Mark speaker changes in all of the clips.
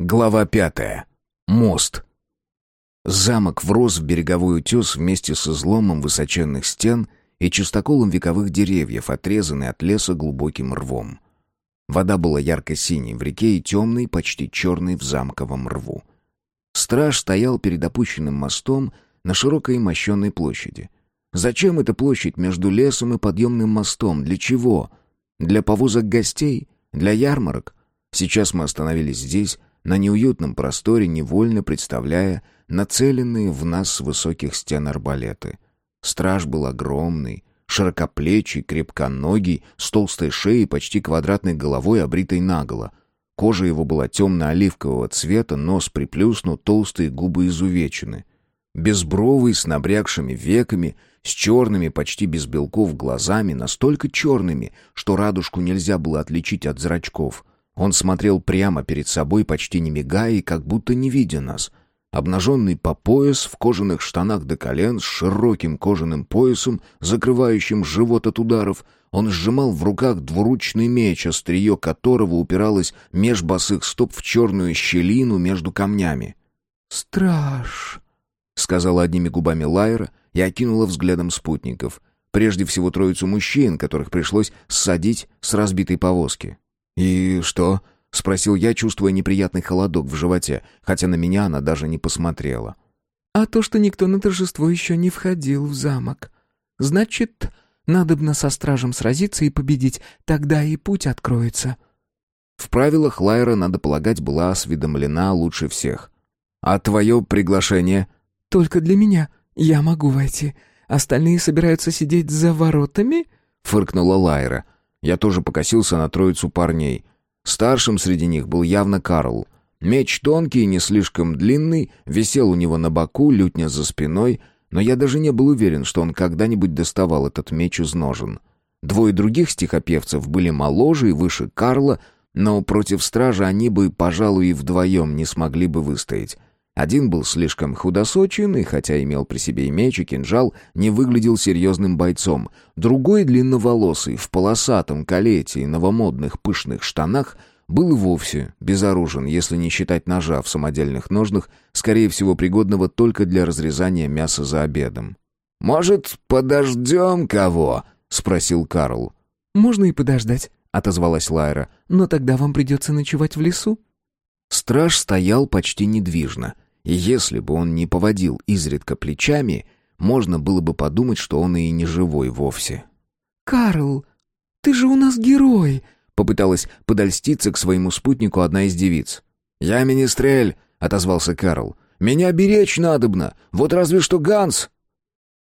Speaker 1: Глава пятая. Мост. Замок врос в береговой утес вместе с изломом высоченных стен и чистоколом вековых деревьев, отрезанный от леса глубоким рвом. Вода была ярко-синей в реке и темной, почти черной в замковом рву. Страж стоял перед опущенным мостом на широкой мощенной площади. Зачем эта площадь между лесом и подъемным мостом? Для чего? Для повозок гостей? Для ярмарок? Сейчас мы остановились здесь, на неуютном просторе, невольно представляя нацеленные в нас с высоких стен арбалеты. Страж был огромный, широкоплечий, крепконогий, с толстой шеей, почти квадратной головой, обритой наголо. Кожа его была темно-оливкового цвета, нос приплюснут, толстые губы изувечены. Безбровый, с набрякшими веками, с черными, почти без белков глазами, настолько черными, что радужку нельзя было отличить от зрачков. Он смотрел прямо перед собой, почти не мигая и как будто не видя нас. Обнаженный по пояс, в кожаных штанах до колен, с широким кожаным поясом, закрывающим живот от ударов, он сжимал в руках двуручный меч, острие которого упиралось меж босых стоп в черную щелину между камнями.
Speaker 2: «Страж!»
Speaker 1: — сказала одними губами Лайра и окинула взглядом спутников. Прежде всего троицу мужчин, которых пришлось ссадить с разбитой повозки. «И что?» — спросил я, чувствуя неприятный холодок в животе, хотя на меня она даже не посмотрела.
Speaker 2: «А то, что никто на торжество еще не входил в замок. Значит, надобно со стражем сразиться и победить, тогда и путь откроется».
Speaker 1: В правилах Лайра, надо полагать, была осведомлена лучше всех. «А твое приглашение?»
Speaker 2: «Только для меня. Я могу войти. Остальные собираются сидеть за воротами?»
Speaker 1: — фыркнула Лайра. Я тоже покосился на троицу парней. Старшим среди них был явно Карл. Меч тонкий и не слишком длинный, висел у него на боку, лютня за спиной, но я даже не был уверен, что он когда-нибудь доставал этот меч из ножен. Двое других стихопевцев были моложе и выше Карла, но против стража они бы, пожалуй, и вдвоем не смогли бы выстоять. Один был слишком худосочен, и хотя имел при себе и меч, и кинжал, не выглядел серьезным бойцом. Другой, длинноволосый, в полосатом калете и новомодных пышных штанах, был и вовсе безоружен, если не считать ножа в самодельных ножнах, скорее всего, пригодного только для разрезания мяса за обедом. «Может, подождем кого?» — спросил Карл.
Speaker 2: «Можно и подождать», — отозвалась Лайра. «Но тогда вам придется ночевать в лесу».
Speaker 1: Страж стоял почти недвижно — и если бы он не поводил изредка плечами, можно было бы подумать, что он и не живой вовсе.
Speaker 2: «Карл, ты же у нас герой!» — попыталась
Speaker 1: подольститься к своему спутнику одна из девиц. «Я министрель!» — отозвался Карл. «Меня беречь надобно! Вот разве что Ганс!»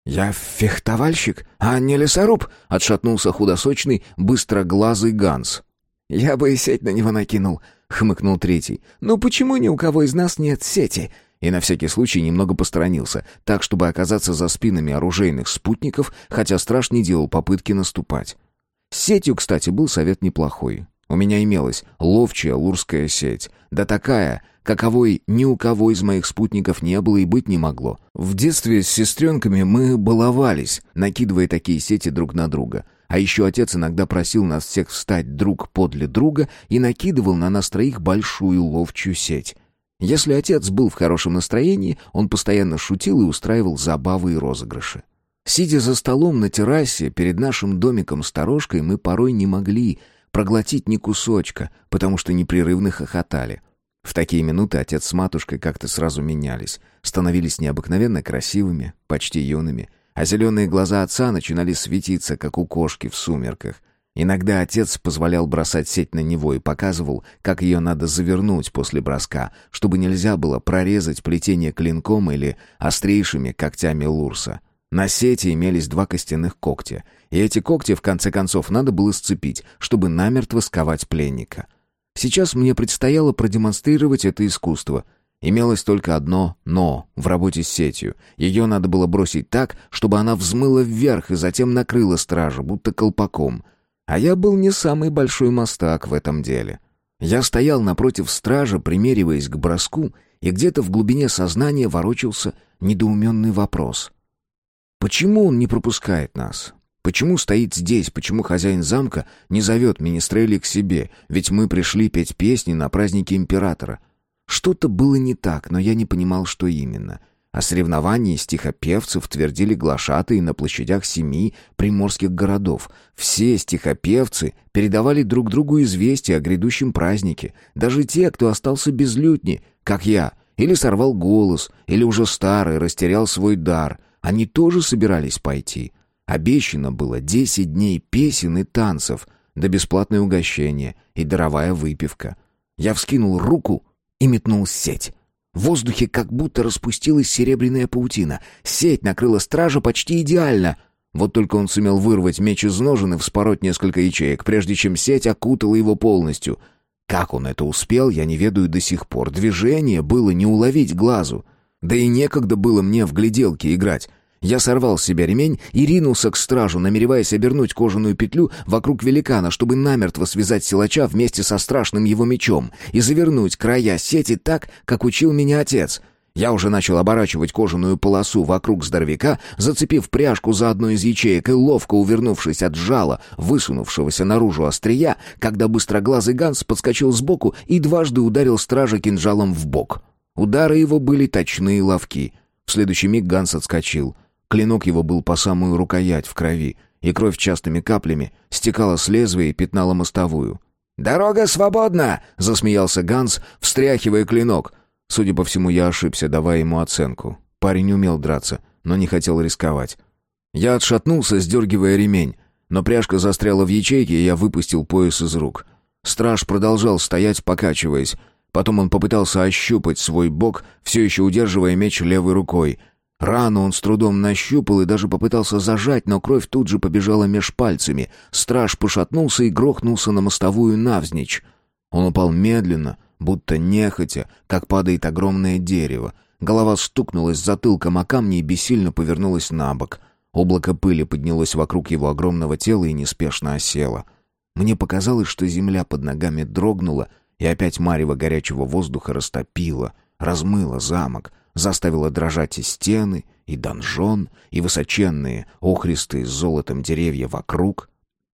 Speaker 1: «Я фехтовальщик, а не лесоруб!» — отшатнулся худосочный, быстроглазый Ганс.
Speaker 2: «Я бы и сеть на него накинул», — хмыкнул третий. «Ну почему ни у кого из нас нет сети?
Speaker 1: И на всякий случай немного посторонился, так, чтобы оказаться за спинами оружейных спутников, хотя страж не делал попытки наступать. С сетью, кстати, был совет неплохой. У меня имелась ловчая лурская сеть, да такая, каковой ни у кого из моих спутников не было и быть не могло. В детстве с сестренками мы баловались, накидывая такие сети друг на друга. А еще отец иногда просил нас всех встать друг подле друга и накидывал на нас троих большую ловчую сеть. Если отец был в хорошем настроении, он постоянно шутил и устраивал забавы и розыгрыши. Сидя за столом на террасе перед нашим домиком-сторожкой, мы порой не могли проглотить ни кусочка, потому что непрерывно хохотали. В такие минуты отец с матушкой как-то сразу менялись, становились необыкновенно красивыми, почти юными, а зеленые глаза отца начинали светиться, как у кошки в сумерках — Иногда отец позволял бросать сеть на него и показывал, как ее надо завернуть после броска, чтобы нельзя было прорезать плетение клинком или острейшими когтями лурса. На сети имелись два костяных когтя, и эти когти в конце концов надо было сцепить, чтобы намертво сковать пленника. Сейчас мне предстояло продемонстрировать это искусство. Имелось только одно «но» в работе с сетью. Ее надо было бросить так, чтобы она взмыла вверх и затем накрыла стража, будто колпаком — а я был не самый большой мастак в этом деле. Я стоял напротив стража, примериваясь к броску, и где-то в глубине сознания ворочался недоуменный вопрос. Почему он не пропускает нас? Почему стоит здесь? Почему хозяин замка не зовет Министрели к себе? Ведь мы пришли петь песни на празднике императора. Что-то было не так, но я не понимал, что именно. О соревновании стихопевцев твердили глашатые на площадях семи приморских городов. Все стихопевцы передавали друг другу известия о грядущем празднике. Даже те, кто остался без лютни, как я, или сорвал голос, или уже старый растерял свой дар. Они тоже собирались пойти. Обещано было десять дней песен и танцев, да бесплатное угощение и даровая выпивка. Я вскинул руку и метнул сеть. В воздухе как будто распустилась серебряная паутина. Сеть накрыла стража почти идеально. Вот только он сумел вырвать меч из ножен и вспороть несколько ячеек, прежде чем сеть окутала его полностью. Как он это успел, я не ведаю до сих пор. Движение было не уловить глазу. Да и некогда было мне в гляделки играть. Я сорвал с себя ремень и ринулся к стражу, намереваясь обернуть кожаную петлю вокруг великана, чтобы намертво связать силача вместе со страшным его мечом и завернуть края сети так, как учил меня отец. Я уже начал оборачивать кожаную полосу вокруг здоровяка, зацепив пряжку за одну из ячеек и ловко увернувшись от жала, высунувшегося наружу острия, когда быстроглазый Ганс подскочил сбоку и дважды ударил стража кинжалом в бок. Удары его были точные и ловки. В следующий миг Ганс отскочил — Клинок его был по самую рукоять в крови, и кровь частыми каплями стекала с лезвия и пятнала мостовую. «Дорога свободна!» — засмеялся Ганс, встряхивая клинок. Судя по всему, я ошибся, давая ему оценку. Парень умел драться, но не хотел рисковать. Я отшатнулся, сдергивая ремень, но пряжка застряла в ячейке, и я выпустил пояс из рук. Страж продолжал стоять, покачиваясь. Потом он попытался ощупать свой бок, все еще удерживая меч левой рукой — Рану он с трудом нащупал и даже попытался зажать, но кровь тут же побежала меж пальцами. Страж пошатнулся и грохнулся на мостовую навзничь. Он упал медленно, будто нехотя, как падает огромное дерево. Голова стукнулась затылком о камни и бессильно повернулась на бок. Облако пыли поднялось вокруг его огромного тела и неспешно осело. Мне показалось, что земля под ногами дрогнула, и опять марево горячего воздуха растопила, размыла замок — заставила дрожать и стены, и донжон, и высоченные, охристые с золотом деревья вокруг.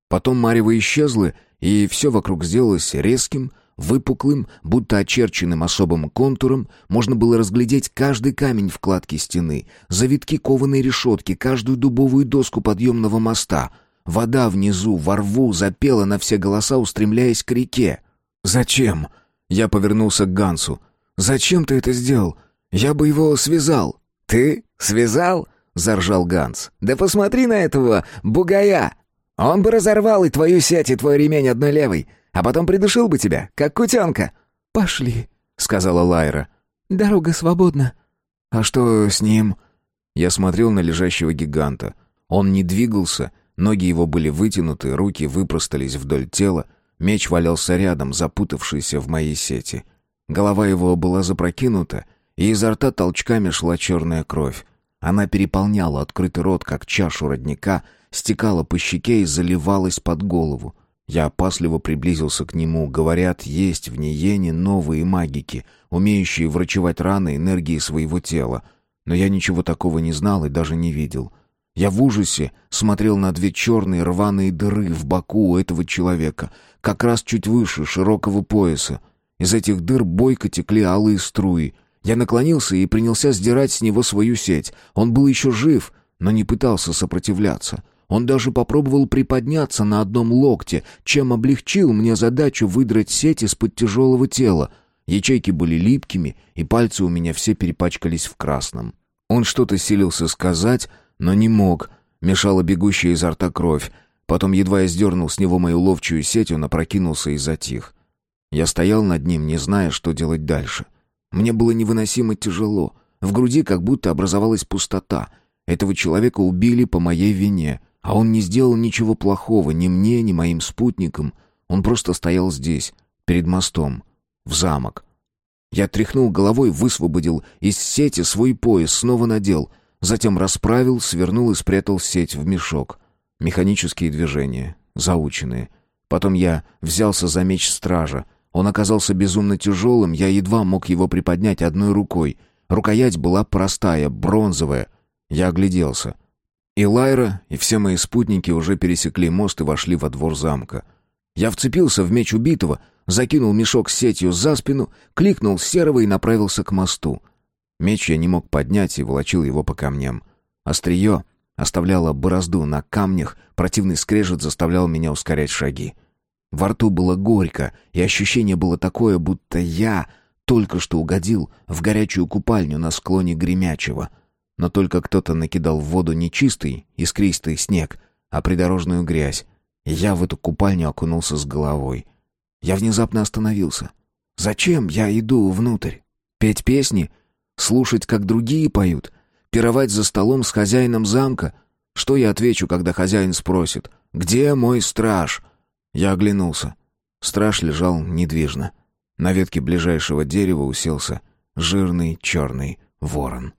Speaker 1: Потом марево исчезло, и все вокруг сделалось резким, выпуклым, будто очерченным особым контуром, можно было разглядеть каждый камень вкладки стены, завитки кованой решетки, каждую дубовую доску подъемного моста. Вода внизу, во рву, запела на все голоса, устремляясь к реке. «Зачем?» Я повернулся к Гансу. «Зачем ты это сделал? Я бы его связал».
Speaker 3: «Ты связал?» — заржал Ганс. «Да посмотри на этого бугая! Он бы разорвал и твою сеть, и твой ремень одной левой, а потом придушил бы тебя, как кутенка».
Speaker 2: «Пошли», —
Speaker 1: сказала Лайра.
Speaker 2: «Дорога свободна».
Speaker 1: «А что с ним?» Я смотрел на лежащего гиганта. Он не двигался, ноги его были вытянуты, руки выпростались вдоль тела, меч валялся рядом, запутавшийся в моей сети. Голова его была запрокинута, и изо рта толчками шла черная кровь. Она переполняла открытый рот, как чашу родника, стекала по щеке и заливалась под голову. Я опасливо приблизился к нему. Говорят, есть в Ниене новые магики, умеющие врачевать раны энергии своего тела. Но я ничего такого не знал и даже не видел. Я в ужасе смотрел на две черные рваные дыры в боку у этого человека, как раз чуть выше широкого пояса. Из этих дыр бойко текли алые струи — я наклонился и принялся сдирать с него свою сеть. Он был еще жив, но не пытался сопротивляться. Он даже попробовал приподняться на одном локте, чем облегчил мне задачу выдрать сеть из-под тяжелого тела. Ячейки были липкими, и пальцы у меня все перепачкались в красном. Он что-то силился сказать, но не мог. Мешала бегущая изо рта кровь. Потом едва я сдернул с него мою ловчую сеть, он опрокинулся и затих. Я стоял над ним, не зная, что делать дальше. — мне было невыносимо тяжело. В груди как будто образовалась пустота. Этого человека убили по моей вине, а он не сделал ничего плохого ни мне, ни моим спутникам. Он просто стоял здесь, перед мостом, в замок. Я тряхнул головой, высвободил из сети свой пояс, снова надел, затем расправил, свернул и спрятал сеть в мешок. Механические движения, заученные. Потом я взялся за меч стража, он оказался безумно тяжелым, я едва мог его приподнять одной рукой. Рукоять была простая, бронзовая. Я огляделся. И Лайра, и все мои спутники уже пересекли мост и вошли во двор замка. Я вцепился в меч убитого, закинул мешок с сетью за спину, кликнул серого и направился к мосту. Меч я не мог поднять и волочил его по камням. Острие оставляло борозду на камнях, противный скрежет заставлял меня ускорять шаги. Во рту было горько, и ощущение было такое, будто я только что угодил в горячую купальню на склоне Гремячего. Но только кто-то накидал в воду не чистый, искристый снег, а придорожную грязь. Я в эту купальню окунулся с головой. Я внезапно остановился. Зачем я иду внутрь? Петь песни? Слушать, как другие поют? Пировать за столом с хозяином замка? Что я отвечу, когда хозяин спросит? «Где мой страж?» Я оглянулся. Страж лежал недвижно. На ветке ближайшего дерева уселся жирный черный ворон.